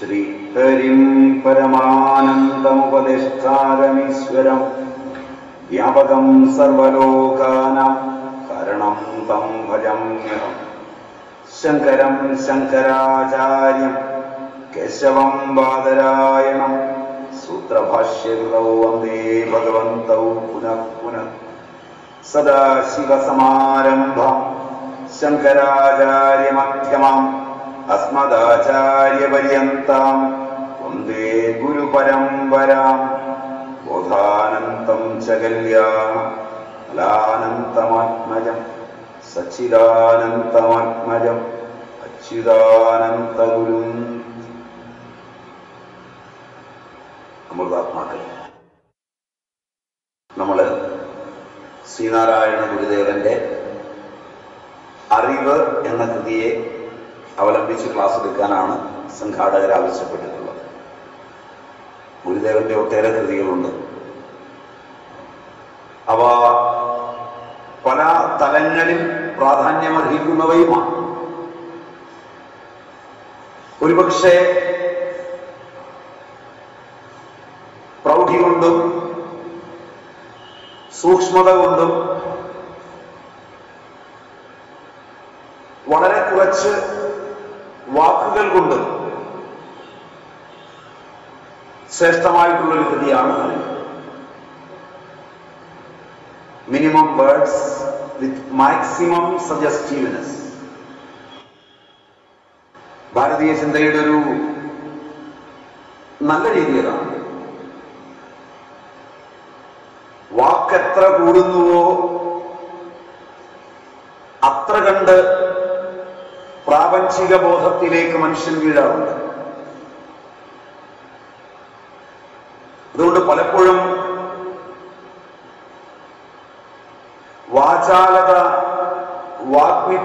श्रीहरिं परमानन्दमुपदिष्टारमीश्वरं व्यापकं सर्वलोकानां हरणं तं भजम्यहं शङ्करं शङ्कराचार्यं, केशवं बादरायणं, सूत्रभाष्यगुरौ वंदे भगवन्तौ पुनः पुनः। അസ്മദാചാര്യപര്യന്താം. വന്ദേ ഗുരുപരമ്പരാം. ബോധാനന്തം ചകല്യാനന്തമാത്മജം സച്ചിദാനന്തമാത്മജം. അച്യുതാനന്തഗുരും. അമൃതാത്മാക്കൾ. നമ്മൾ ശ്രീനാരായണ ഗുരുദേവന്റെ അറിവ് എന്ന കൃതിയെ അവലംബിച്ച് ക്ലാസ് എടുക്കാനാണ് സംഘാടകർ ആവശ്യപ്പെട്ടിട്ടുള്ളത്. ഗുരുദേവന്റെ ഒട്ടേറെ കൃതികളുണ്ട്. അവ പല തലങ്ങളിൽ പ്രാധാന്യമർഹിക്കുന്നവയുമാണ്. ഒരുപക്ഷെ പ്രൗഢി കൊണ്ടും സൂക്ഷ്മത കൊണ്ടും വളരെ കുറച്ച് വാക്കുകൾ കൊണ്ട് ശ്രേഷ്ഠമായിട്ടുള്ളൊരു കൃതിയാണ് minimum words with maximum suggestiveness ഭാരതീയ ചിന്തയുടെ ഒരു നല്ല രീതി അതാണ്. വാക്കെത്ര കൂടുന്നുവോ അത്ര കണ്ട് പ്രാപഞ്ചിക ബോധത്തിലേക്ക് മനുഷ്യൻ വീഴാറുണ്ട്.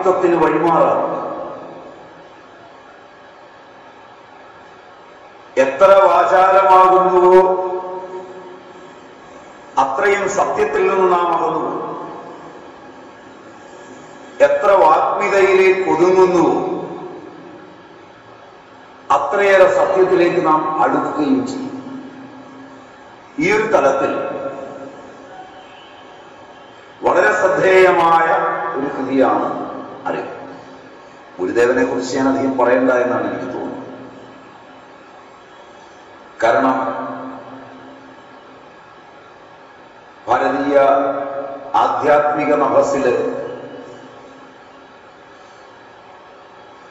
വാഗ്മിത്വത്തിന് വഴിമാറാം. എത്ര വാചാലമാകുന്നുവോ അത്രയും സത്യത്തിൽ നിന്ന് നാം അകന്നു. എത്ര വാത്മികയിലേക്ക് ഒതുങ്ങുന്നു അത്രയേറെ സത്യത്തിലേക്ക് നാം അടുക്കുകയും ചെയ്യും. ഈ ഒരു തലത്തിൽ വളരെ ശ്രദ്ധേയമായ ഒരു കൃതിയാണ് ഗുരുദേവനെ കുറിച്ച് ഞാൻ അധികം പറയണ്ട എന്നാണ് എനിക്ക് തോന്നുന്നത്. കാരണം ഭാരതീയ ആധ്യാത്മിക നഭസിൽ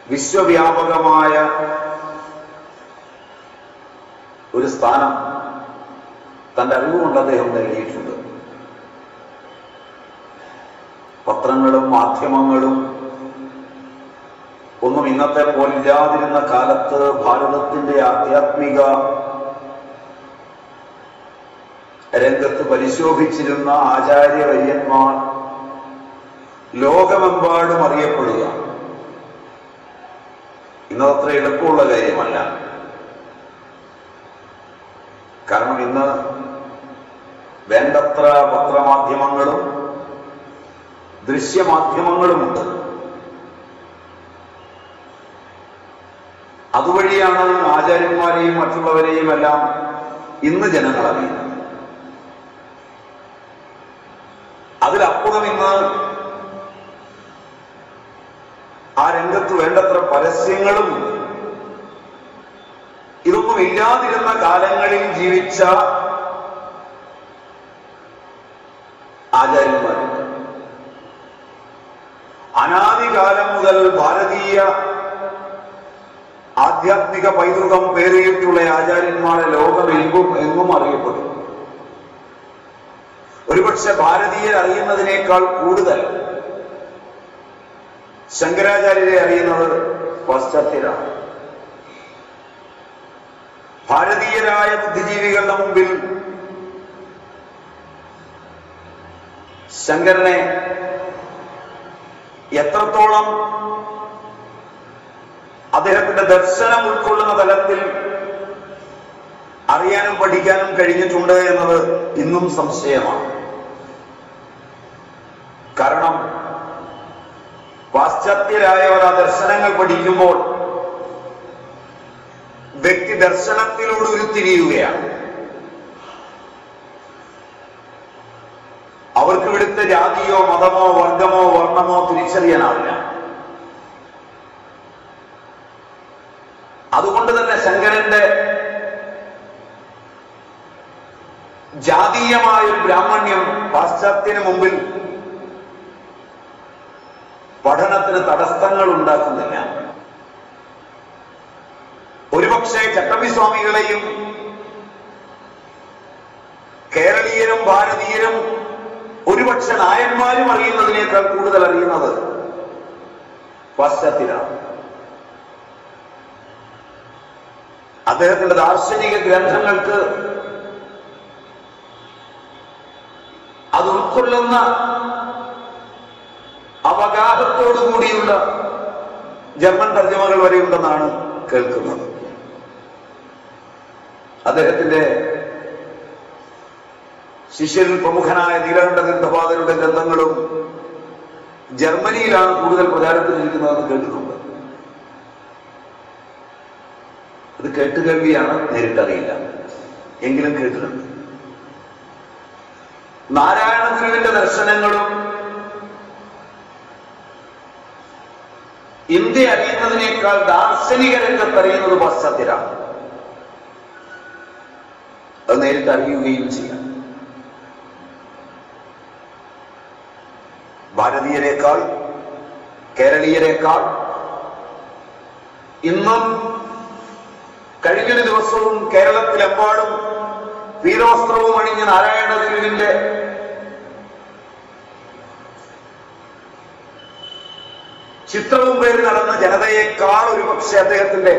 വിശ്വവ്യാപകമായ ഒരു സ്ഥാനം തന്റെ അറിവുകൊണ്ട് അദ്ദേഹം നേടിയിട്ടുണ്ട് പത്രങ്ങളും മാധ്യമങ്ങളും ഒന്നും ഇന്നത്തെ പോലില്ലാതിരുന്ന കാലത്ത് ഭാരതത്തിന്റെ ആധ്യാത്മിക രംഗത്ത് പരിശോഭിച്ചിരുന്ന ആചാര്യവര്യന്മാർ ലോകമെമ്പാടും അറിയപ്പെടുക ഇന്നത്ര എളുപ്പമുള്ള കാര്യമല്ല. കാരണം ഇന്ന് വേണ്ടത്ര പത്രമാധ്യമങ്ങളും ദൃശ്യമാധ്യമങ്ങളുമുണ്ട്. അതുവഴിയാണ് ആചാര്യന്മാരെയും മറ്റുള്ളവരെയും എല്ലാം ഇന്ന് ജനങ്ങൾ അറിയുന്നത്. അതിലപ്പുറം ഇന്ന് ആ രംഗത്ത് വേണ്ടത്ര പരസ്യങ്ങളും ഇതൊന്നും ഇല്ലാതിരുന്ന കാലങ്ങളിൽ ജീവിച്ച ആചാര്യന്മാർ. അനാദികാലം മുതൽ ഭാരതീയ ആധ്യാത്മിക പൈതൃകം പേറിയിട്ടുള്ള ആചാര്യന്മാരെ ലോകം എങ്കും എങ്ങും അറിയപ്പെടും. ഒരുപക്ഷെ ഭാരതീയർ അറിയുന്നതിനേക്കാൾ കൂടുതൽ ശങ്കരാചാര്യരെ അറിയുന്നത് പാശ്ചാത്യരാണ്. ഭാരതീയരായ ബുദ്ധിജീവികളുടെ മുമ്പിൽ ശങ്കരനെ എത്രത്തോളം അദ്ദേഹത്തിന്റെ ദർശനം ഉൾക്കൊള്ളുന്ന തലത്തിൽ അറിയാനും പഠിക്കാനും കഴിഞ്ഞിട്ടുണ്ട് എന്നത് ഇന്നും സംശയമാണ്. കാരണം പാശ്ചാത്യരായവർ ആ ദർശനങ്ങൾ പഠിക്കുമ്പോൾ വ്യക്തി ദർശനത്തിലൂടെ ഉരുത്തിരിയുകയാണ്. അവർക്ക് ഇവിടുത്തെ ജാതിയോ മതമോ വർഗമോ വർണമോ തിരിച്ചറിയാനാവില്ല. അതുകൊണ്ട് തന്നെ ശങ്കരന്റെ ജാതീയമായ ബ്രാഹ്മണ്യം പാശ്ചാത്യന് മുമ്പിൽ പഠനത്തിന് തടസ്സങ്ങൾ ഉണ്ടാക്കുന്നില്ല. ഒരുപക്ഷെ ചട്ടമ്പിസ്വാമികളെയും കേരളീയരും ഭാരതീയരും ഒരുപക്ഷെ നായന്മാരും അറിയുന്നതിനേക്കാൾ കൂടുതൽ അറിയുന്നത് പാശ്ചാത്യരാണ് അദ്ദേഹത്തിന്റെ ദാർശനിക ഗ്രന്ഥങ്ങൾക്ക് അത് ഉൾക്കൊള്ളുന്ന അവഗാഹത്തോടുകൂടിയുള്ള ജർമ്മൻ തർജമകൾ വരെയുണ്ടെന്നാണ് കേൾക്കുന്നത്. അദ്ദേഹത്തിന്റെ ശിഷ്യരിൽ പ്രമുഖനായ നീലകണ്ഠ തീർത്ഥപാതയുടെ ഗ്രന്ഥങ്ങളും ജർമ്മനിയിലാണ് കൂടുതൽ പ്രചാരത്തിലിരിക്കുന്നതെന്ന് കേട്ടിട്ടുണ്ട് ഇത് കേട്ടുകേൾവിയാണ് നേരിട്ടറിയില്ല എങ്കിലും കേട്ടിട്ടുണ്ട്. നാരായണ ഗുരുവിന്റെ ദർശനങ്ങളും ഇന്ത്യ അറിയുന്നതിനേക്കാൾ ദാർശനിക രംഗത്ത് അറിയുന്നത് പാശ്ചാത്യരാണ് അത് നേരിട്ട് അറിയുകയും ചെയ്യാം. ഭാരതീയരെക്കാൾ കേരളീയരെക്കാൾ ഇന്നും കഴിഞ്ഞൊരു ദിവസവും കേരളത്തിലെമ്പാടും വീരവസ്ത്രവും അണിഞ്ഞ് നാരായണ ഗുരുവിന്റെ ചിത്രവും പേര് നടന്ന ജനതയെക്കാൾ ഒരു പക്ഷേ അദ്ദേഹത്തിന്റെ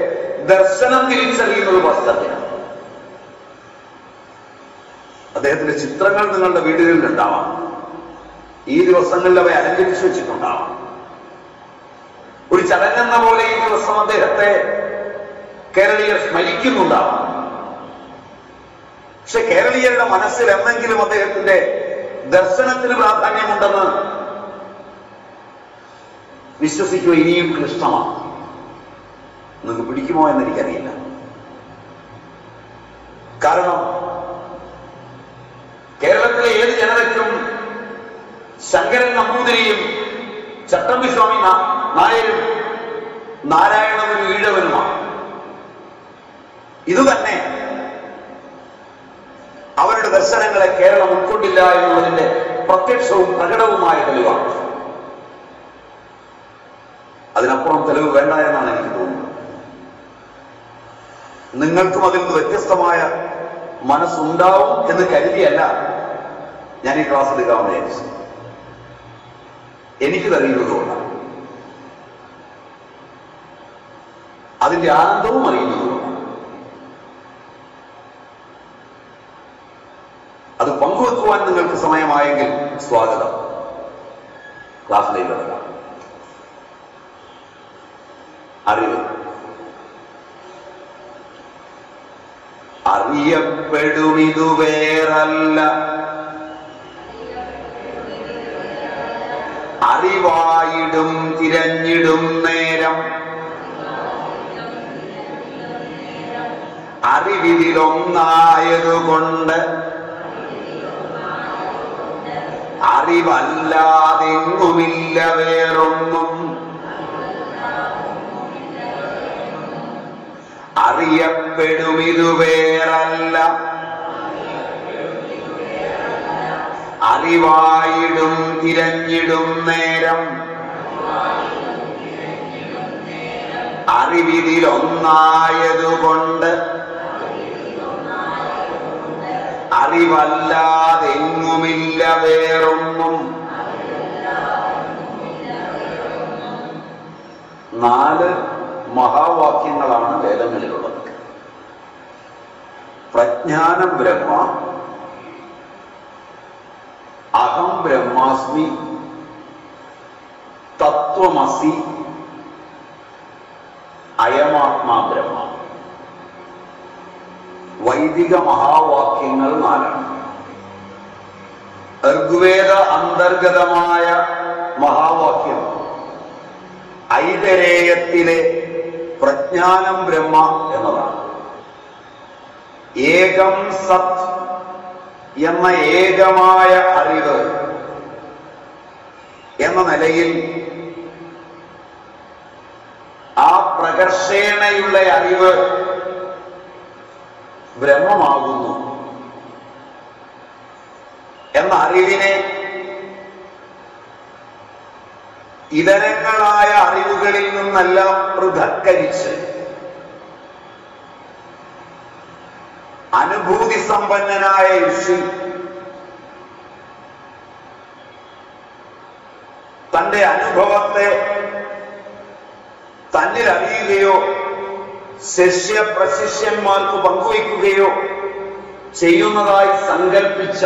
ദർശനം തിരിച്ചറിയുന്നത് പാശ്ചാത്യമാണ് അദ്ദേഹത്തിന്റെ ചിത്രങ്ങൾ നിങ്ങളുടെ വീടുകളിൽ ഉണ്ടാവാം ഈ ദിവസങ്ങളിൽ അവ അലങ്കരിച്ചു വെച്ചിട്ടുണ്ടാവാം. ഒരു ചടങ്ങെന്ന പോലെ ഈ ദിവസം അദ്ദേഹത്തെ കേരളീയർ സ്മരിക്കുന്നുണ്ടാവും. പക്ഷെ കേരളീയരുടെ മനസ്സിൽ എന്നെങ്കിലും അദ്ദേഹത്തിന്റെ ദർശനത്തിന് പ്രാധാന്യമുണ്ടെന്ന് വിശ്വസിക്കുക ഇനിയും ക്ലിഷ്ടമാണ്. നിങ്ങൾക്ക് പിടിക്കുമോ എന്ന് എനിക്കറിയില്ല കാരണം കേരളത്തിലെ ഏത് ജനതയ്ക്കും ശങ്കരൻ നമ്പൂതിരിയും ചട്ടമ്പി സ്വാമി നാ- നായരും നാരായണനും ഈഴവനുമാണ്. ഇതുതന്നെ അവരുടെ ദർശനങ്ങളെ കേരളം ഉൾക്കൊണ്ടില്ല എന്നുള്ളതിന്റെ പ്രത്യക്ഷവും പ്രകടവുമായ തെളിവാണ്. അതിനപ്പുറം തെളിവ് വേണ്ട എന്നാണ് എനിക്ക് തോന്നുന്നത്. നിങ്ങൾക്കും അതിൽ നിന്ന് വ്യത്യസ്തമായ മനസ്സുണ്ടാവും എന്ന് കരുതിയല്ല ഞാൻ ഈ ക്ലാസ് എടുക്കാൻ വിചാരിച്ചു എനിക്ക് തെളിയുന്നതുകൊണ്ടാണ് അതിന്റെ ആനന്ദവും അറിയുന്നതുകൊണ്ടാണ് അത് പങ്കുവെക്കുവാൻ നിങ്ങൾക്ക് സമയമായെങ്കിൽ സ്വാഗതം. ക്ലാസ്സിലേക്ക് കിടക്കാം അറിവ്. അറിയപ്പെടും ഇതു വേറല്ല അറിവായിടും തിരഞ്ഞിടും നേരം. അറിവിതിലൊന്നായതുകൊണ്ട് അറിവല്ലാതെങ്ങുമില്ല വേറൊന്നും. അറിയപ്പെടും ഇത് വേറല്ല അറിവായിടും തിരഞ്ഞിടും നേരം. അറിവിതിലൊന്നായതുകൊണ്ട് അറിവല്ലാതെങ്ങുമില്ല വേറൊന്നും. നാല് മഹാവാക്യങ്ങളാണ് വേദങ്ങളിലുള്ളത്. പ്രജ്ഞാനം ബ്രഹ്മ അഹം ബ്രഹ്മാസ്മി തത്വമസി അയമാത്മാ ബ്രഹ്മ. വൈദിക മഹാവാക്യങ്ങൾ നാലാണ്. ഋഗ്വേദ അന്തർഗതമായ മഹാവാക്യം ഐതരേയത്തിലെ പ്രജ്ഞാനം ബ്രഹ്മ എന്നതാണ്. ഏകം സത് എന്ന ഏകമായ അറിവ് എന്ന നിലയിൽ ആ പ്രകർഷേണയുള്ള അറിവ് ബ്രഹ്മമാകുന്നു. എന്ന അറിവിനെ ഇതരങ്ങളായ അറിവുകളിൽ നിന്നെല്ലാം പൃഥക്കരിച്ച് അനുഭൂതി സമ്പന്നനായ ഋഷി തന്റെ അനുഭവത്തെ തന്നിൽ അറിയുകയോ ശിഷ്യ പ്രശിഷ്യന്മാർക്ക് പങ്കുവയ്ക്കുകയോ ചെയ്യുന്നതായി സങ്കല്പിച്ച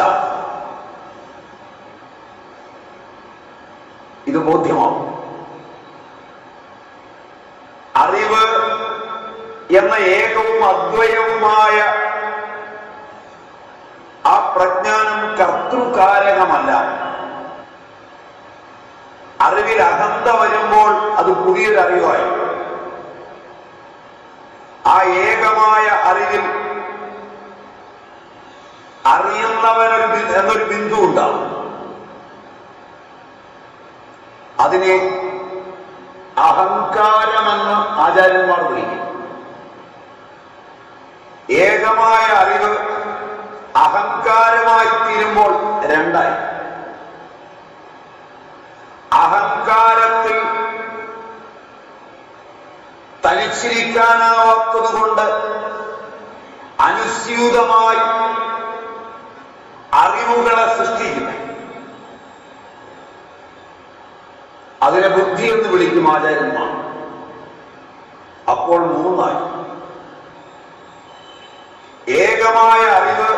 ഇത് ബോധ്യമാവും അറിവ് എന്ന ഏകവും അദ്വയവുമായ ആ പ്രജ്ഞാനം കർത്തൃകാരകമല്ല. അറിവിൽ അഹന്ത വരുമ്പോൾ അത് പുതിയൊരു അറിവായി ആ ഏകമായ അറിവിൽ അറിയുന്നവനൊരു എന്നൊരു ബിന്ദു ഉണ്ടാവും. അതിനെ അഹങ്കാരമെന്ന് ആചാര്യന്മാർ വിളിക്കും. ഏകമായ അറിവ് അഹങ്കാരമായി തീരുമ്പോൾ രണ്ടായി. അഹങ്കാരത്തിൽ തനിച്ചിരിക്കാനാവാത്തതുകൊണ്ട് അനുസ്യൂതമായി അറിവുകളെ സൃഷ്ടിക്കുന്നു അതിനെ ബുദ്ധി എന്ന് വിളിക്കും ആചാര്യന്മാർ. അപ്പോൾ മൂന്നായി ഏകമായ അറിവ്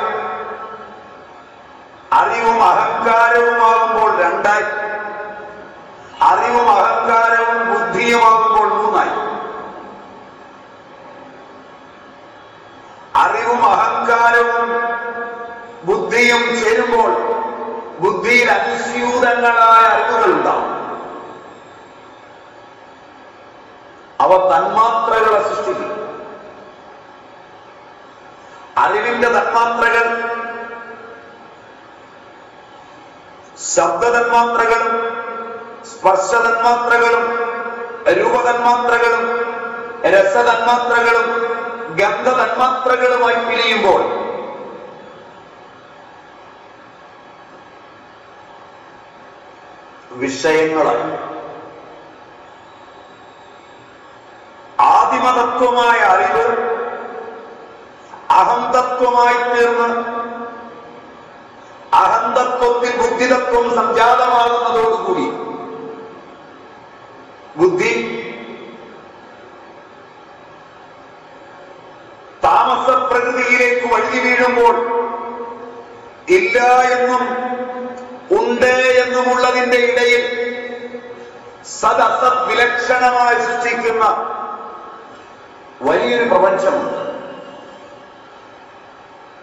അറിവും അഹങ്കാരവുമാകുമ്പോൾ രണ്ടായി അറിവും അഹങ്കാരവും ബുദ്ധിയുമാകുമ്പോൾ മൂന്നായി അറിവും അഹങ്കാരവും ബുദ്ധിയും ചേരുമ്പോൾ ബുദ്ധിയിൽ അതിസ്യൂതങ്ങളായ അറിവുകൾ ഉണ്ടാവും അവ തന്മാത്രകളെ സൃഷ്ടിക്കും. അറിവിന്റെ തന്മാത്രകൾ ശബ്ദതന്മാത്രകളും സ്പർശതന്മാത്രകളും രൂപതന്മാത്രകളും രസതന്മാത്രകളും ഗന്ധതന്മാത്രകളുമായി പിരിയുമ്പോൾ വിഷയങ്ങളായി. ആദിമതത്വമായ അറിവ് അഹന്തത്വമായി തീർന്ന് അഹന്തത്വത്തിൽ ബുദ്ധിതത്വം സംജാതമാകുന്നതോടുകൂടി ബുദ്ധി താമസ പ്രകൃതിയിലേക്ക് വഴുതി വീഴുമ്പോൾ ഇല്ല എന്നും എന്നുമുള്ളതിന്റെ ഇടയിൽ സദസത് വിലക്ഷണമായി സൃഷ്ടിക്കുന്ന വലിയൊരു പ്രപഞ്ചമുണ്ട്.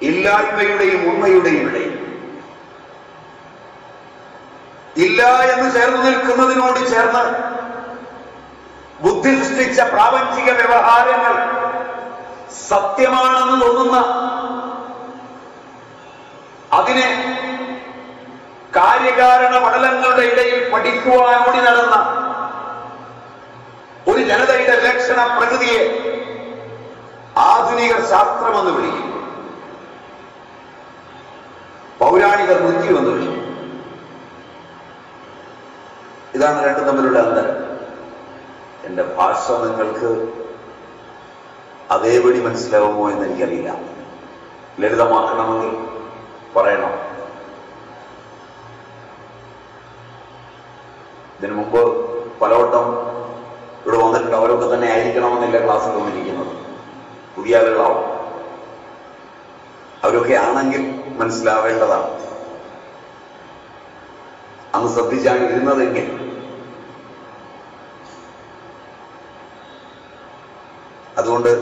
ഇല്ലായ്മയുടെയും ഉണ്മയുടെയും ഇടയിൽ. ഇല്ല എന്ന് ചേർന്ന് നിൽക്കുന്നതിനോട് ചേർന്ന് ബുദ്ധി സൃഷ്ടിച്ച പ്രാപഞ്ചിക വ്യവഹാരങ്ങൾ സത്യമാണെന്ന് തോന്നുന്ന അതിനെ കാര്യകാരണ മണ്ഡലങ്ങളുടെ ഇടയിൽ പഠിക്കുവാൻ ഓടി നടന്ന ഒരു ജനതയുടെ ലക്ഷണ പ്രകൃതിയെ ആധുനിക ശാസ്ത്രമെന്ന് വിളിക്കും. പൗരാണികർ എന്ന് വിളിക്കും. ഇതാണ് രണ്ടും തമ്മിലുള്ള അന്തരം. എന്റെ ഭാഷ നിങ്ങൾക്ക് അതേപടി മനസ്സിലാവുമോ എന്ന് എനിക്കറിയില്ല. ലളിതമാക്കണമെങ്കിൽ പറയണം. ഇതിനു മുമ്പ് പലവട്ടം ഇവിടെ വന്നിട്ടുണ്ട്. അവരൊക്കെ തന്നെ ആയിരിക്കണമെന്നില്ല ക്ലാസ്സിൽ വന്നിരിക്കുന്നത്. പുതിയ ആളുകളാവും. അവരൊക്കെ ആണെങ്കിൽ മനസ്സിലാവേണ്ടതാണ്. അന്ന് ശ്രദ്ധിച്ചാണ് ഇരുന്നതെങ്കിൽ. അതുകൊണ്ട്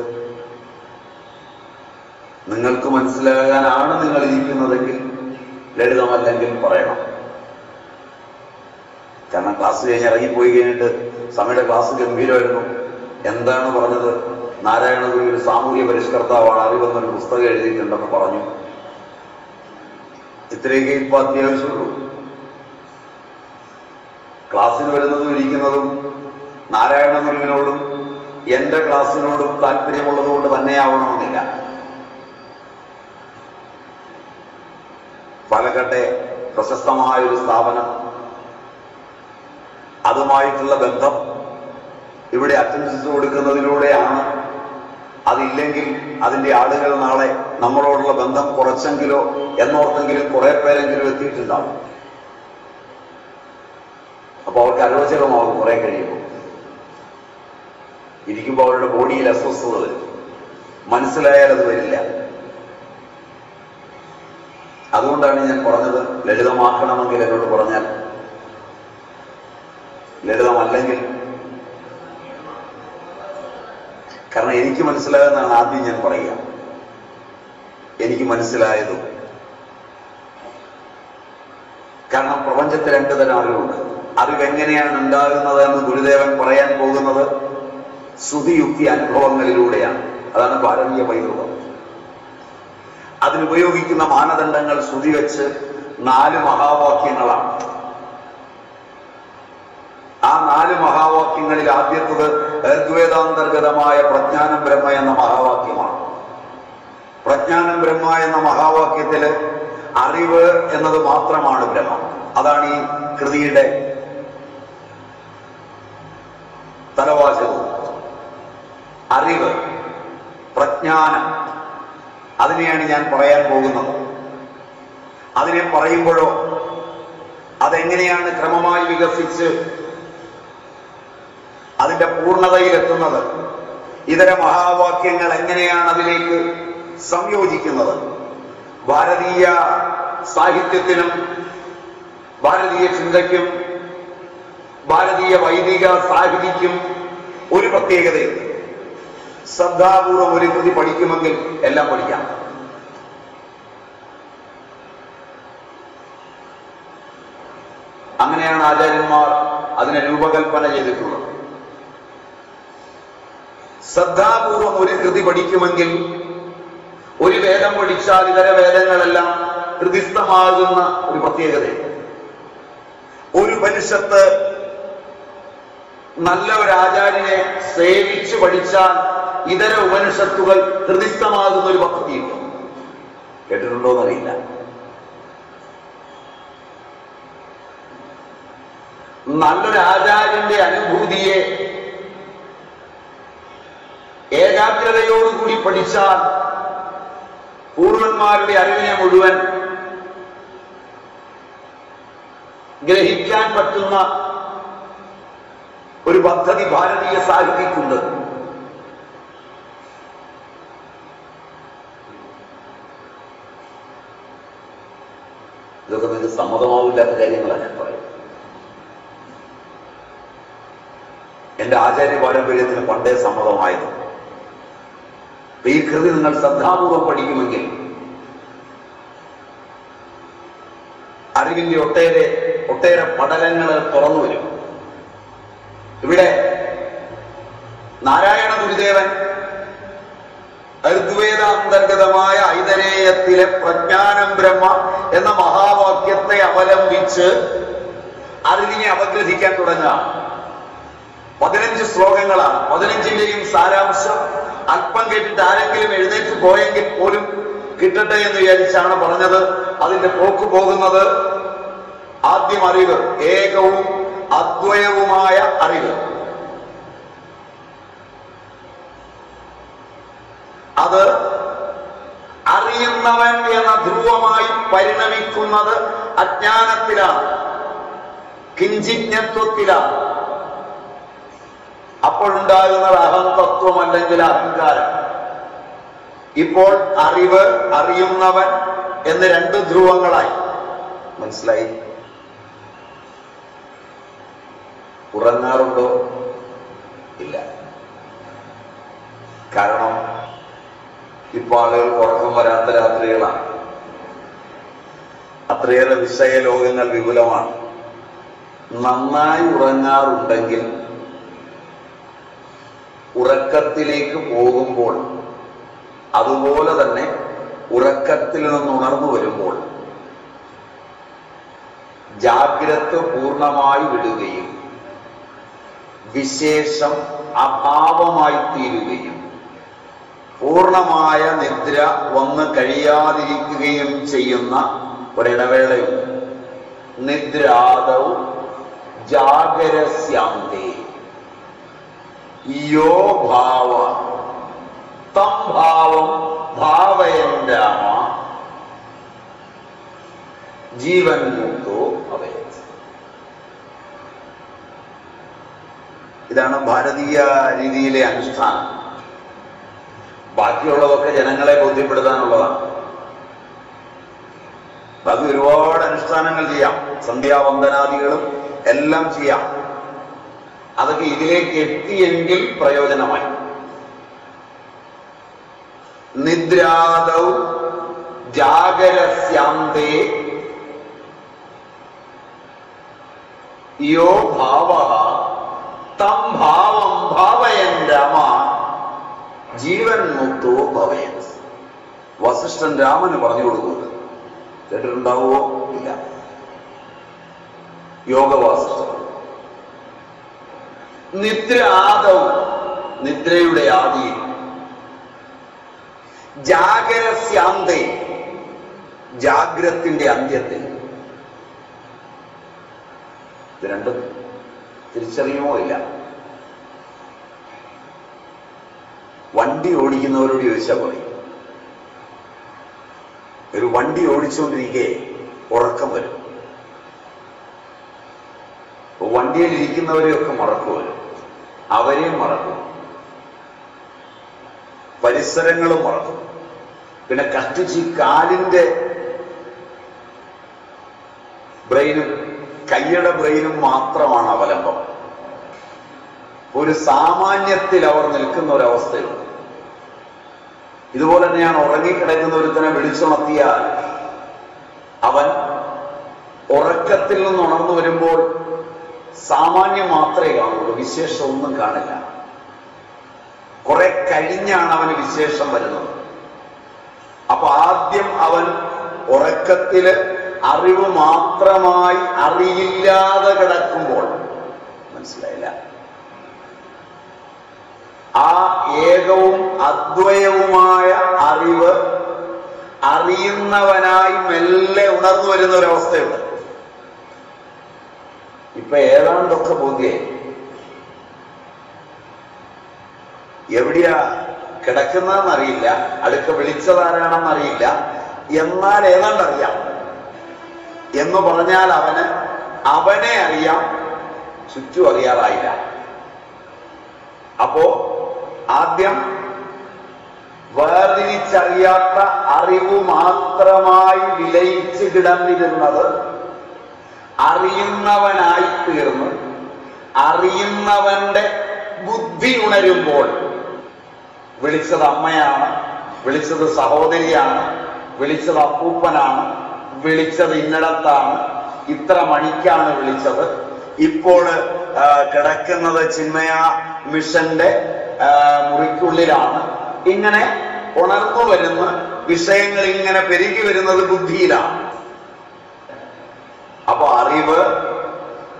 നിങ്ങൾക്ക് മനസ്സിലാകാനാണ് നിങ്ങൾ ഇരിക്കുന്നതെങ്കിൽ ലളിതമല്ലെങ്കിൽ പറയണം. കാരണം ക്ലാസ് കഴിഞ്ഞ് ഇറങ്ങിപ്പോയി കഴിഞ്ഞിട്ട് സമയുടെ ക്ലാസ് ഗംഭീരമായിരുന്നു. എന്താണ് പറഞ്ഞത്? നാരായണ ഗുരു ഒരു സാമൂഹ്യ പരിഷ്കർത്താവാണ്. അറിവെന്നൊരു പുസ്തകം എഴുതിയിട്ടുണ്ടെന്ന് പറഞ്ഞു. ഇത്രയൊക്കെ ഇപ്പൊ അത്യാവശ്യമുള്ളൂ. ക്ലാസ്സിൽ വരുന്നതും ഇരിക്കുന്നതും നാരായണ ഗുരുവിനോടും എന്റെ ക്ലാസ്സിനോടും താല്പര്യമുള്ളത് കൊണ്ട് തന്നെയാവണമെന്നില്ല. പാലക്കാട്ടെ പ്രശസ്തമായ ഒരു സ്ഥാപനം അതുമായിട്ടുള്ള ബന്ധം ഇവിടെ അറ്റൻഡൻസ് കൊടുക്കുന്നതിലൂടെയാണ്. അതില്ലെങ്കിൽ അതിന്റെ ആളുകൾ നാളെ നമ്മളോടുള്ള ബന്ധം കുറച്ചെങ്കിലോ എന്നോർത്തെങ്കിലും കുറെ പേരെങ്കിലും എത്തിയിട്ടുണ്ടാവും. അപ്പൊ അവർക്ക് അരോചകമാകും കുറെ കഴിയുമ്പോൾ. ഇരിക്കുമ്പോൾ അവരുടെ ബോഡിയിൽ അസ്വസ്ഥത വരും. മനസ്സിലായാൽ അത് വരില്ല. അതുകൊണ്ടാണ് ഞാൻ പറഞ്ഞത് ലളിതമാക്കണമെങ്കിൽ എന്നോട് പറഞ്ഞാൽ ലളിതമല്ലെങ്കിൽ കാരണം എനിക്ക് മനസ്സിലാകുന്നതാണ് ആദ്യം ഞാൻ പറയുക. എനിക്ക് മനസ്സിലായതും. കാരണം പ്രപഞ്ചത്തിൽ രണ്ടു തരം അറിവുണ്ട്. അറിവ് എങ്ങനെയാണ് ഉണ്ടാകുന്നത് എന്ന് ഗുരുദേവൻ പറയാൻ പോകുന്നത് ശ്രുതിയുക്തി അനുഭവങ്ങളിലൂടെയാണ്. അതാണ് ഭാരതീയ പൈതൃകം. അതിനുപയോഗിക്കുന്ന മാനദണ്ഡങ്ങൾ ശ്രുതി വെച്ച് നാല് മഹാവാക്യങ്ങളാണ് ആ നാല് ആദ്യത്തത് ഋഗ്വേദാന്തർഗതമായ പ്രജ്ഞാനം ബ്രഹ്മ എന്ന മഹാവാക്യമാണ്. പ്രജ്ഞാനം ബ്രഹ്മ എന്ന മഹാവാക്യത്തിൽ അറിവ് എന്നത് മാത്രമാണ് ബ്രഹ്മം. അതാണ് ഈ കൃതിയുടെ തലവാചകം. അറിവ് പ്രജ്ഞാനം. അതിനെയാണ് ഞാൻ പറയാൻ പോകുന്നത്. അതിനെ പറയുമ്പോഴോ അതെങ്ങനെയാണ് ക്രമമായി വികസിച്ച് പൂർണതയിലെത്തുന്നത് ഇതര മഹാവാക്യങ്ങൾ എങ്ങനെയാണ് അതിലേക്ക് സംയോജിക്കുന്നത്? ഭാരതീയ സാഹിത്യത്തിനും ഭാരതീയ ചിന്തയ്ക്കും ഭാരതീയ വൈദിക സാഹിതിക്കും ഒരു പ്രത്യേകതയുണ്ട് ശ്രദ്ധാപൂർവം ഒരു കൃതി പഠിക്കുമെങ്കിൽ എല്ലാം പഠിക്കാം. അങ്ങനെയാണ് ആചാര്യന്മാർ അതിനെ രൂപകൽപ്പന ചെയ്തിട്ടുള്ളത്. ശ്രദ്ധാപൂർവം ഒരു കൃതി പഠിക്കുമെങ്കിൽ ഒരു വേദം പഠിച്ചാൽ ഇതര വേദങ്ങളെല്ലാം ഹൃദിസ്ഥമാകുന്ന ഒരു പ്രത്യേകത ഒരു പരിഷത്ത് നല്ല ഒരു ആചാര്യനെ സേവിച്ച് പഠിച്ചാൽ ഇതര ഉപനിഷത്തുകൾ ഹൃദിസ്ഥമാകുന്ന ഒരു പദ്ധതിയുണ്ട്. കേട്ടിട്ടുണ്ടോ എന്നറിയില്ല. നല്ലൊരു ആചാര്യന്റെ അനുഭൂതിയെ ഏകാഗ്രതയോടുകൂടി പഠിച്ചാൽ പൂർവന്മാരുടെ അറിവിനെ മുഴുവൻ ഗ്രഹിക്കാൻ പറ്റുന്ന ഒരു പദ്ധതി ഭാരതീയ സാഹിത്യക്കുണ്ട്. ഇതൊക്കെ നിങ്ങൾക്ക് സമ്മതമാവില്ലാത്ത കാര്യങ്ങളാണ് ഞാൻ പറയുന്നത്. എന്റെ ആചാര്യ പാരമ്പര്യത്തിന് പണ്ടേ സമ്മതമായത് അപ്പൊ ഈ കൃതി നിങ്ങൾ ശ്രദ്ധാപൂർവം പഠിക്കുമെങ്കിൽ അറിവിന്റെ ഒട്ടേറെ ഒട്ടേറെ പടലങ്ങൾ തുറന്നു വരും. ഇവിടെ നാരായണ ഗുരുദേവൻ ഋഗ്വേദാന്തർഗതമായ ഐതരേയത്തിലെ പ്രജ്ഞാനം ബ്രഹ്മ എന്ന മഹാവാക്യത്തെ അവലംബിച്ച് അറിവിനെ അപഗ്രഥിക്കാൻ തുടങ്ങുക. പതിനഞ്ച് ശ്ലോകങ്ങളാണ്. പതിനഞ്ചിന്റെയും സാരാംശം. അല്പം കേട്ടിട്ട് ആരെങ്കിലും എഴുന്നേറ്റ് പോയെങ്കിൽ പോലും കിട്ടട്ടെ എന്ന് വിചാരിച്ചാണ് പറഞ്ഞത്. അതിന്റെ പോക്ക് പോകുന്നത് ആദ്യം അറിവ് ഏകവും അദ്വയവുമായ അറിവ്. അത് അറിയുന്നവൻ എന്ന ധ്രുവമായി പരിണമിക്കുന്നത് അജ്ഞാനത്തിലാണ് കിഞ്ചിജ്ഞത്വത്തിലാണ്. അപ്പോഴുണ്ടാകുന്നത് അഹംതത്വം അല്ലെങ്കിൽ അഹങ്കാരം. ഇപ്പോൾ അറിവ് അറിയുന്നവൻ എന്ന് രണ്ട് ധ്രുവങ്ങളായി. മനസ്സിലായി? ഉറങ്ങാറുണ്ടോ? ഇല്ല. കാരണം ഇപ്പൊ ആളുകൾ ഉറക്കം വരാത്ത രാത്രികളാണ്. അത്രയേറെ വിഷയ ലോകങ്ങൾ വിപുലമാണ്. നന്നായി ഉറങ്ങാറുണ്ടെങ്കിൽ ഉറക്കത്തിലേക്ക് പോകുമ്പോൾ അതുപോലെ തന്നെ ഉറക്കത്തിൽ നിന്ന് ഉണർന്നു വരുമ്പോൾ ജാഗ്രത പൂർണമായി വിടുകയും വിശേഷം അഭാവമായി തീരുകയും പൂർണമായ നിദ്ര വന്ന് കഴിയാതിരിക്കുകയും ചെയ്യുന്ന ഒരിടവേളയുണ്ട് നിദ്രാദൗ ജാഗരസ്യാന്തേ. യോ ഭാവ. തം ഭാവം ഭാവയൻ രാമ. ജീവൻ മുക്തോ അവയത് ഇതാണ് ഭാരതീയ രീതിയിലെ അനുഷ്ഠാനം. ബാക്കിയുള്ളതൊക്കെ ജനങ്ങളെ ബോധ്യപ്പെടുത്താനുള്ളതാണ്. ബാക്കി ഒരുപാട് അനുഷ്ഠാനങ്ങൾ ചെയ്യാം. സന്ധ്യാവന്ദനാദികളും എല്ലാം ചെയ്യാം. അതൊക്കെ ഇതിലേക്ക് എത്തിയെങ്കിൽ പ്രയോജനമായി. നിദ്രാദൗ ജാഗരസ്യാന്തേ യോ ഭാവ തം ഭാവം ഭാവയൻ രാമ ജീവൻ മുക്തോ ഭവയൻ വസിഷ്ഠൻ രാമന് പറഞ്ഞു കൊടുക്കുന്നത്. കേട്ടിട്ടുണ്ടാവുമോ? ഇല്ല. യോഗവാസിഷ്ഠൻ നിദ്ര ആദവും നിദ്രയുടെ ആദിയിൽ. ജാഗരസ്യാന്തേ ജാഗ്രത്തിന്റെ അന്ത്യത്തിൽ. രണ്ടും തിരിച്ചറിയുമോ ഇല്ല. വണ്ടി ഓടിക്കുന്നവരോട് ചോദിച്ചാൽ പറയും. ഒരു വണ്ടി ഓടിച്ചുകൊണ്ടിരിക്കെ ഉറക്കം വരും. ഇരിക്കുന്നവരെയൊക്കെ മറക്കുമല്ലോ അവരെയും മറക്കും. പരിസരങ്ങളും മറക്കും. പിന്നെ കഷ്ടിച്ച് ഈ കാലിന്റെ ബ്രെയിനും കൈയുടെ ബ്രെയിനും മാത്രമാണ് അവലംബം. ഒരു സാമാന്യത്തിൽ അവർ നിൽക്കുന്ന ഒരവസ്ഥയുണ്ട് ഇതുപോലെ തന്നെയാണ് ഉറങ്ങിക്കിടക്കുന്ന ഒരുത്തനെ വിളിച്ചുണർത്തിയാൽ അവൻ ഉറക്കത്തിൽ നിന്ന് ഉണർന്നു വരുമ്പോൾ സാമാന്യം മാത്രമേ കാണുള്ളൂ. വിശേഷം ഒന്നും കാണില്ല. കുറെ കഴിഞ്ഞാണ് അവന് വിശേഷം വരുന്നത്. അപ്പൊ ആദ്യം അവൻ ഉറക്കത്തിൽ അറിവ് മാത്രമായി അറിയില്ലാതെ കിടക്കുമ്പോൾ മനസ്സിലായില്ല. ആ ഏകവും അദ്വയവുമായ അറിവ് അറിയുന്നവനായി മെല്ലെ ഉണർന്നു വരുന്ന ഒരവസ്ഥയുണ്ട് ഇപ്പൊ ഏതാണ്ടൊക്കെ പോകെ എവിടെയാ കിടക്കുന്നതെന്നറിയില്ല അടുക്ക വിളിച്ചതാരാണെന്ന് അറിയില്ല എന്നാൽ ഏതാണ്ടറിയാം. എന്ന് പറഞ്ഞാൽ അവന് അവനെ അറിയാം ചുറ്റും അറിയാറായില്ല. അപ്പോ ആദ്യം വേർതിരിച്ചറിയാത്ത അറിവ് മാത്രമായി വിലയിച്ച് കിടന്നിരുന്നത് അറിയുന്നവനായി തീർന്ന് അറിയുന്നവന്റെ ബുദ്ധി ഉണരുമ്പോൾ വിളിച്ചത് അമ്മയാണ് വിളിച്ചത് സഹോദരിയാണ് വിളിച്ചത് അപ്പൂപ്പനാണ് വിളിച്ചത് ഇന്നടത്താണ് ഇത്ര മണിക്കാണ് വിളിച്ചത്. ഇപ്പോൾ കിടക്കുന്നത് ചിന്മയ മിഷന്റെ മുറിക്കുള്ളിലാണ്. ഇങ്ങനെ ഉണർന്നു വരുന്ന വിഷയങ്ങൾ ഇങ്ങനെ പെരുകി വരുന്നത് ബുദ്ധിയിലാണ്. അപ്പൊ അറിവ്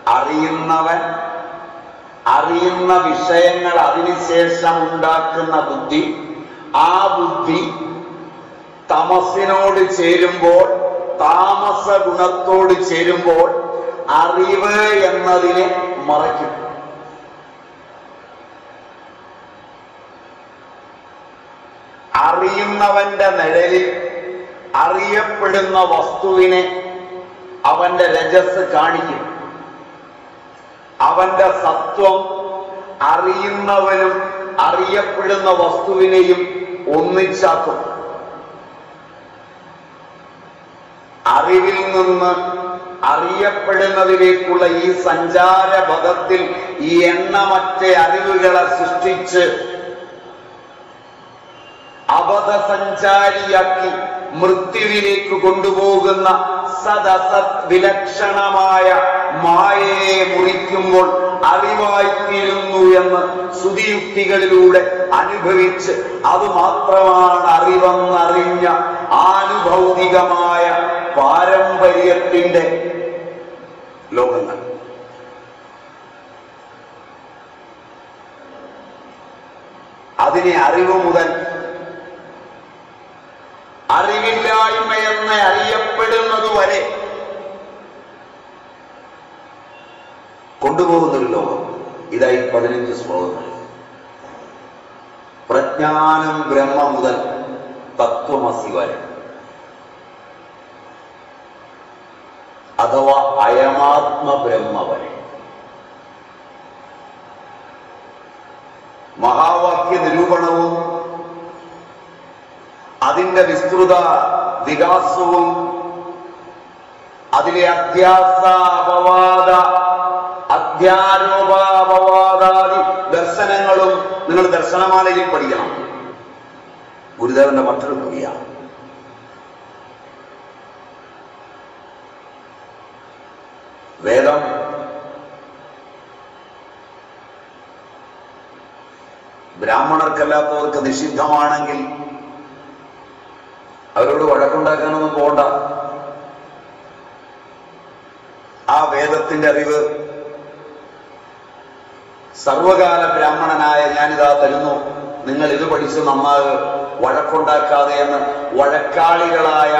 അറിയുന്നവൻ അറിയുന്ന വിഷയങ്ങൾ അതിനുശേഷം ഉണ്ടാക്കുന്ന ബുദ്ധി ആ ബുദ്ധി തമസിനോട് ചേരുമ്പോൾ താമസ ഗുണത്തോട് ചേരുമ്പോൾ അറിവ് എന്നതിനെ മറയ്ക്കും. അറിയുന്നവന്റെ നിഴലിൽ അറിയപ്പെടുന്ന വസ്തുവിനെ അവന്റെ രജസ് കാണിക്കും. അവന്റെ സത്വം അറിയുന്നവനും അറിയപ്പെടുന്ന വസ്തുവിനെയും ഒന്നിച്ചാക്കും. അറിവിൽ നിന്ന് അറിയപ്പെടുന്നതിലേക്കുള്ള ഈ സഞ്ചാരപഥത്തിൽ ഈ എണ്ണമറ്റ അറിവുകളെ സൃഷ്ടിച്ച് അബദ്ധസഞ്ചാരിയാക്കി മൃത്യുവിലേക്ക് കൊണ്ടുപോകുന്ന സദസത് വിലക്ഷണമായ മായയെ മുറിക്കുമ്പോൾ അറിവായിത്തീരുന്നു എന്ന് സ്തുതിയുക്തികളിലൂടെ അനുഭവിച്ച് അത് മാത്രമാണ് അറിവെന്നറിഞ്ഞ ആനുഭൗതികമായ പാരമ്പര്യത്തിന്റെ ലോകങ്ങൾ. അതിനെ അറിവ് മുതൽ അറിവില്ലായ്മയെന്ന് അറിയപ്പെടുന്നത് വരെ കൊണ്ടുപോകുന്നൊരു ലോകം. ഇതായി പതിനഞ്ച് ശ്ലോകങ്ങൾ. പ്രജ്ഞാനം ബ്രഹ്മ മുതൽ തത്വമസി വരെ. അഥവാ അയമാത്മ ബ്രഹ്മ വരെ. മഹാവാക്യ നിരൂപണവും അതിന്റെ വിസ്തൃത വികാസവും അതിലെ അധ്യാസ അപവാദ അധ്യാരോപ ദർശനങ്ങളും നിങ്ങൾ ദർശനമാലയിൽ പഠിക്കണം. ഗുരുദേവന്റെ മറ്റൊരു കൃതിയാണ് വേദം. ബ്രാഹ്മണർക്കല്ലാത്തവർക്ക് നിഷിദ്ധമാണെങ്കിൽ അവരോട് വഴക്കുണ്ടാക്കാനൊന്നും പോണ്ട. ആ വേദത്തിന്റെ അറിവ് സർവകാല ബ്രാഹ്മണനായ ഞാനിതാ തരുന്നു. നിങ്ങൾ ഇത് പഠിച്ചു നന്നാക് വഴക്കുണ്ടാക്കാതെ എന്ന് വഴക്കാളികളായ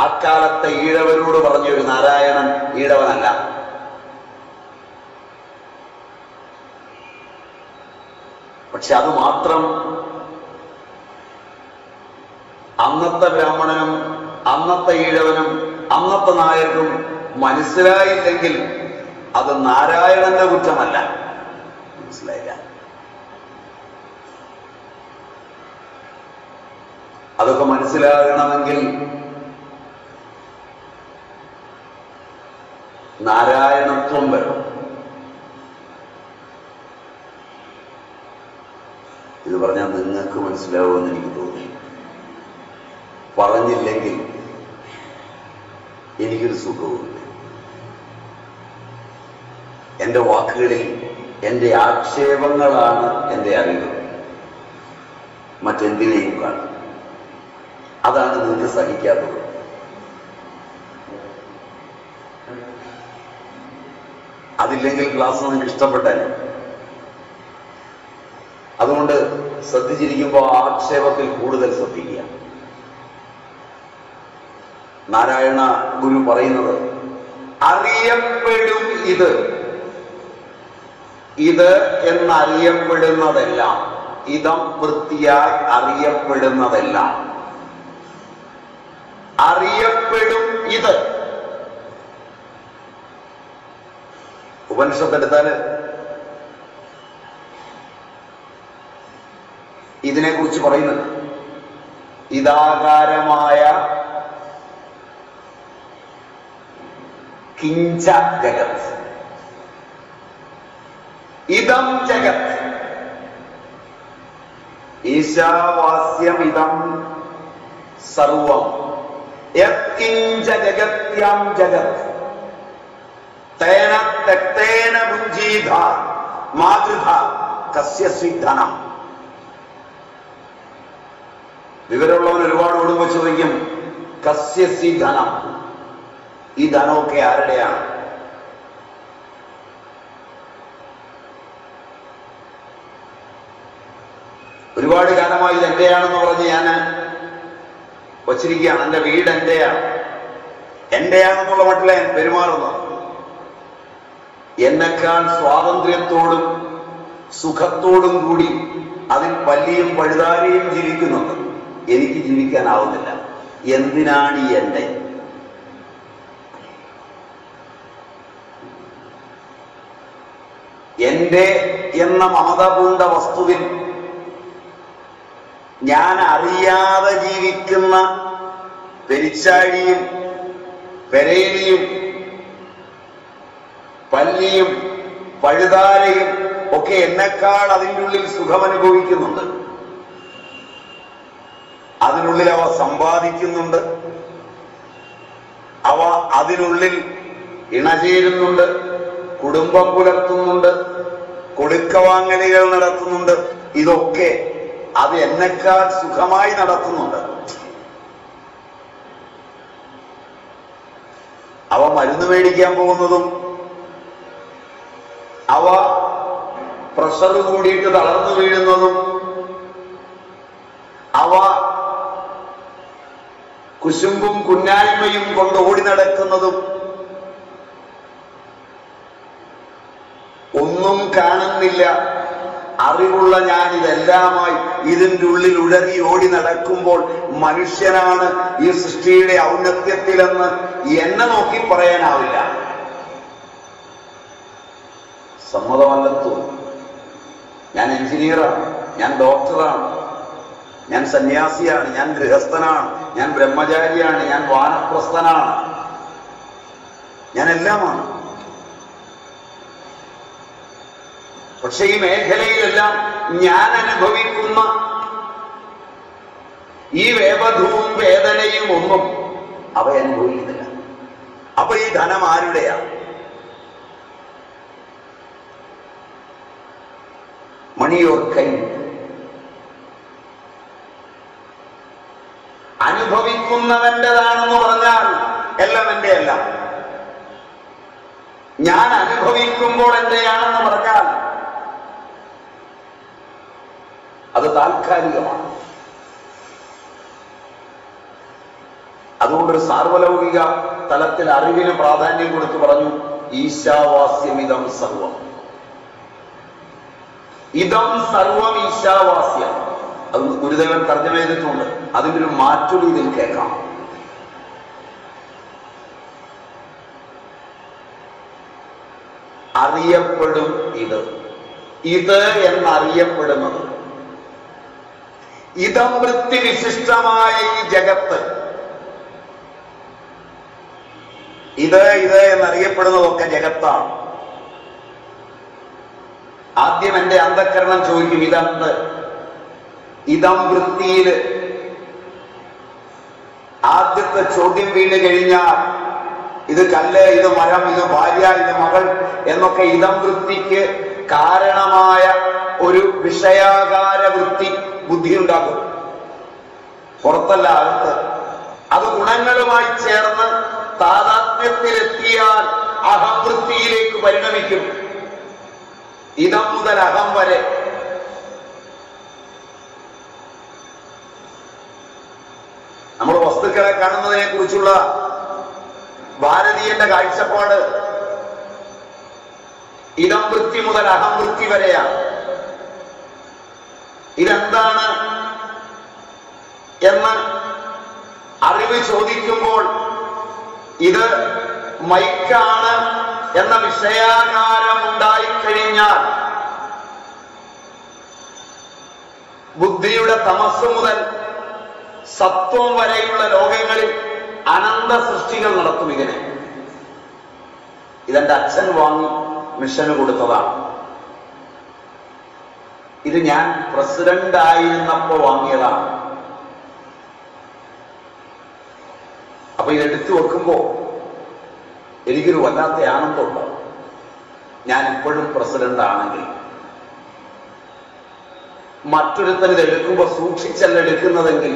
അക്കാലത്തെ ഈഴവരോട് പറഞ്ഞൊരു നാരായണൻ ഈഴവനല്ല. പക്ഷെ അത് മാത്രം അന്നത്തെ ബ്രാഹ്മണനും അന്നത്തെ ഈഴവനും അന്നത്തെ നായർക്കും മനസ്സിലായില്ലെങ്കിൽ അത് നാരായണന്റെ കുറ്റമല്ല. മനസ്സിലായില്ല? അതൊക്കെ മനസ്സിലാകണമെങ്കിൽ നാരായണത്വം വരണം ഇത് പറഞ്ഞാൽ നിങ്ങൾക്ക് മനസ്സിലാവുമെന്ന് എനിക്ക് തോന്നി. പറഞ്ഞില്ലെങ്കിൽ എനിക്കൊരു സുഖവുമില്ല. എന്റെ വാക്കുകളിൽ എന്റെ ആക്ഷേപങ്ങളാണ് എന്റെ അറിവ്. മറ്റെന്തിനേയും കാണും. അതാണ് നിങ്ങൾക്ക് സഹിക്കാത്തത്. അതില്ലെങ്കിൽ ക്ലാസ് നിങ്ങൾക്ക് ഇഷ്ടപ്പെട്ടാലും അതുകൊണ്ട് ശ്രദ്ധിച്ചിരിക്കുമ്പോൾ ആക്ഷേപത്തിൽ കൂടുതൽ ശ്രദ്ധിക്കുക. നാരായണ ഗുരു പറയുന്നത്. അറിയപ്പെടും ഇത്. ഇത് എന്നറിയപ്പെടുന്നതെല്ലാം. ഇതം വൃത്തിയായി അറിയപ്പെടുന്നതെല്ലാം. അറിയപ്പെടും ഇത്. ഉപനിഷത്തെടുത്താൽ ഇതിനെ കുറിച്ച് പറയുന്നത്. ഇതാകാരമായ കിഞ്ച ജഗത് ഇതം ജഗത് ഈശാവാസ്യം ഇതം സർവം യത്കിഞ്ച ജഗത്യാം ജഗത് തേന തെക്തേന ഭുഞ്ചീധ മാതൃധ കസ്യ സിദ്ധനം വിവരമുള്ളവൻ ഒരുപാട് ഓടുമ്പോൾ ചോദിക്കും കസ്യസി ധനം ഈ ധനമൊക്കെ ആരുടെയാണ് ഒരുപാട് കാലമായി ഇത് എന്റെയാണെന്ന് പറഞ്ഞ് ഞാൻ വച്ചിരിക്കുകയാണ്. എന്റെ വീട് എന്റെയാണ് എന്റെയാണെന്നുള്ള മട്ടിലെ ഞാൻ എന്നെക്കാൾ സ്വാതന്ത്ര്യത്തോടും സുഖത്തോടും കൂടി അതിൽ പല്ലിയും പഴുതാരിയും ജീവിക്കുന്നുണ്ട്. എനിക്ക് ജീവിക്കാനാവുന്നില്ല. എന്തിനാണ് ഈ എന്റെ? എന്റെ എന്ന മമത പൂണ്ട വസ്തുവിൽ ഞാൻ അറിയാതെ ജീവിക്കുന്ന പെരിച്ചാഴിയും പെരയിലിയും പല്ലിയും പഴുതാരയും ഒക്കെ എന്നെക്കാൾ അതിന്റെ ഉള്ളിൽ സുഖമനുഭവിക്കുന്നുണ്ട്. അതിനുള്ളിൽ അവ സമ്പാദിക്കുന്നുണ്ട്. അവ അതിനുള്ളിൽ ഇണചേരുന്നുണ്ട് കുടുംബം പുലർത്തുന്നുണ്ട്. കൊടുക്കവാങ്ങലുകൾ നടത്തുന്നുണ്ട്. ഇതൊക്കെ അത് എന്നെക്കാൾ സുഖമായി നടത്തുന്നുണ്ട്. അവ മരുന്ന് മേടിക്കാൻ പോകുന്നതും അവ പ്രഷർ കൂടിയിട്ട് തളർന്നു വീഴുന്നതും അവ കുശുമ്പും കുന്നായ്മയും കൊണ്ട് ഓടി നടക്കുന്നതും ഒന്നും കാണുന്നില്ല. അറിവുള്ള ഞാൻ ഇതെല്ലാമായി ഇതിന്റെ ഉള്ളിൽ ഉഴറി ഓടി നടക്കുമ്പോൾ മനുഷ്യനാണ് ഈ സൃഷ്ടിയുടെ ഔന്നത്യത്തിലെന്ന് എന്നെ നോക്കി പറയാനാവില്ല. സമ്മതമല്ലെത്തു ഞാൻ എഞ്ചിനീയറാണ് ഞാൻ ഡോക്ടറാണ് ഞാൻ സന്യാസിയാണ് ഞാൻ ഗൃഹസ്ഥനാണ് ഞാൻ ബ്രഹ്മചാരിയാണ് ഞാൻ വാനപ്രസ്ഥനാണ്. ഞാൻ എല്ലാമാണ് പക്ഷെ ഈ മേഖലയിലെല്ലാം ഞാൻ അനുഭവിക്കുന്ന ഈ വേപധവും വേദനയും ഒന്നും അവ അനുഭവിക്കുന്നില്ല. അപ്പൊ ഈ ധനം ആരുടെയാ? മണിയോർ കൈ അനുഭവിക്കുന്നവന്റെതാണെന്ന് പറഞ്ഞാൽ എല്ലാം എന്റെ അല്ല ഞാൻ അനുഭവിക്കുമ്പോൾ എന്റെയാണെന്ന് പറഞ്ഞാൽ അത് താൽക്കാലികമാണ്. അതുകൊണ്ടൊരു സാർവലൗകിക തലത്തിൽ അറിവിന് പ്രാധാന്യം കൊടുത്തു പറഞ്ഞു ഈശാവാസ്യമിതം സർവം. ഇതം സർവം ഈശാവാസ്യം. അത് ഗുരുദേവൻ തർജമ ചെയ്തിട്ടുണ്ട്. അതിന്റെ ഒരു മാറ്റൊരു ഇതിൽ കേൾക്കാം. അറിയപ്പെടും ഇത്. ഇത് എന്നറിയപ്പെടുന്നത് ഇതം വൃത്തി വിശിഷ്ടമായ ഈ ജഗത്ത്. ഇത് ഇത് എന്നറിയപ്പെടുന്നതൊക്കെ ജഗത്താണ്. ആദ്യം എന്റെ അന്ധക്കരണം ചോദിക്കും ഇതെന്ത്? ഇതം വൃത്തിയിൽ ആദ്യത്തെ ചോദ്യം വീണ് കഴിഞ്ഞാൽ ഇത് കല്ല് ഇത് മരം ഇത് ഭാര്യ ഇത് മകൾ എന്നൊക്കെ ഇതം വൃത്തിക്ക് കാരണമായ ഒരു വിഷയാകാര വൃത്തി. ബുദ്ധി ഉണ്ടാക്കും പുറത്തല്ല അകത്ത്. അത് ഗുണങ്ങളുമായി ചേർന്ന് താതാത്മ്യത്തിലെത്തിയാൽ അഹംവൃത്തിയിലേക്ക് പരിണമിക്കും. ഇതം മുതൽ അഹം വരെ. നമ്മൾ വസ്തുക്കളെ കാണുന്നതിനെ കുറിച്ചുള്ള ഭാരതീയന്റെ കാഴ്ചപ്പാട് ഇതം വൃത്തി മുതൽ അഹം വൃത്തി വരെയാണ്. ഇതെന്താണ് എന്ന് അറിവ് ചോദിക്കുമ്പോൾ ഇത് മൈക്കാണ് എന്ന വിഷയാകാരം ഉണ്ടായിക്കഴിഞ്ഞാൽ ബുദ്ധിയുടെ തമസ് മുതൽ സത്വം വരെയുള്ള ലോകങ്ങളിൽ അനന്ത സൃഷ്ടികൾ നടത്തും ഇതിനെ ഇതെന്റെ അച്ഛൻ വാങ്ങി മിഷന് കൊടുത്തതാണ്. ഇത് ഞാൻ പ്രസിഡന്റ് ആയിരുന്നപ്പോ വാങ്ങിയതാണ്. അപ്പൊ ഇതെടുത്തു വെക്കുമ്പോ എനിക്കൊരു വല്ലാത്ത ആനന്ദമുണ്ട്. ഞാൻ ഇപ്പോഴും പ്രസിഡന്റ് ആണെങ്കിൽ മറ്റൊരുത്തൻ ഇത് എടുക്കുമ്പോ സൂക്ഷിച്ചല്ല എടുക്കുന്നതെങ്കിൽ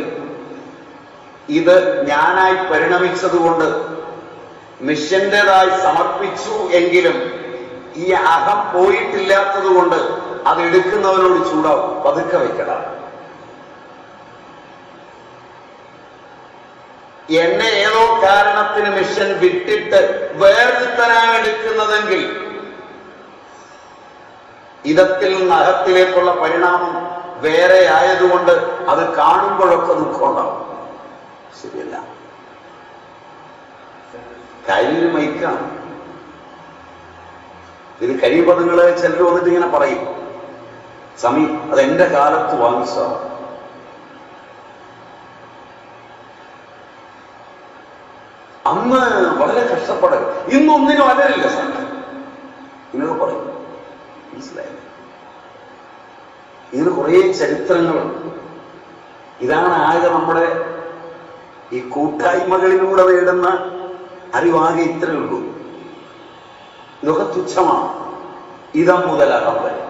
ഇത് ഞാനായി പരിണമിച്ചതുകൊണ്ട് മിഷന്റേതായി സമർപ്പിച്ചു എങ്കിലും ഈ അഹം പോയിട്ടില്ലാത്തത് കൊണ്ട് അത് എടുക്കുന്നവരോട് ചൂടാവും. പതുക്കെ വയ്ക്കട. എന്നെ ഏതോ കാരണത്തിന് മിഷൻ വിട്ടിട്ട് വേർതിത്തനാണ് എടുക്കുന്നതെങ്കിൽ ഇതത്തിൽ നിന്ന് അകത്തിലേക്കുള്ള പരിണാമം വേറെ ആയതുകൊണ്ട് അത് കാണുമ്പോഴൊക്കെ ദുഃഖമുണ്ടാവും ശരിയല്ല. കയ്യിൽ മൈക്കാണ്. ഇത് കഴിയുമ്പോ നിങ്ങൾ ചിലർ വന്നിട്ട് ഇങ്ങനെ പറയും. സമി അത് എന്റെ കാലത്ത് വാങ്ങിച്ചതാണ് അന്ന് വളരെ കഷ്ടപ്പെടൽ ഇന്നൊന്നിനും അലരില്ല സമയം ഇങ്ങനെ പറയും. മനസ്സിലായി? ഇതിന് കുറേ ചരിത്രങ്ങളുണ്ട് ഇതാണ് ആകെ നമ്മുടെ ഈ കൂട്ടായ്മകളിലൂടെ നേടുന്ന അറിവാകെ ഇത്രയേ ഉള്ളൂ. ഇതൊക്കെ തുച്ഛമാണ് ഇതം മുതലാകാൻ വരെ.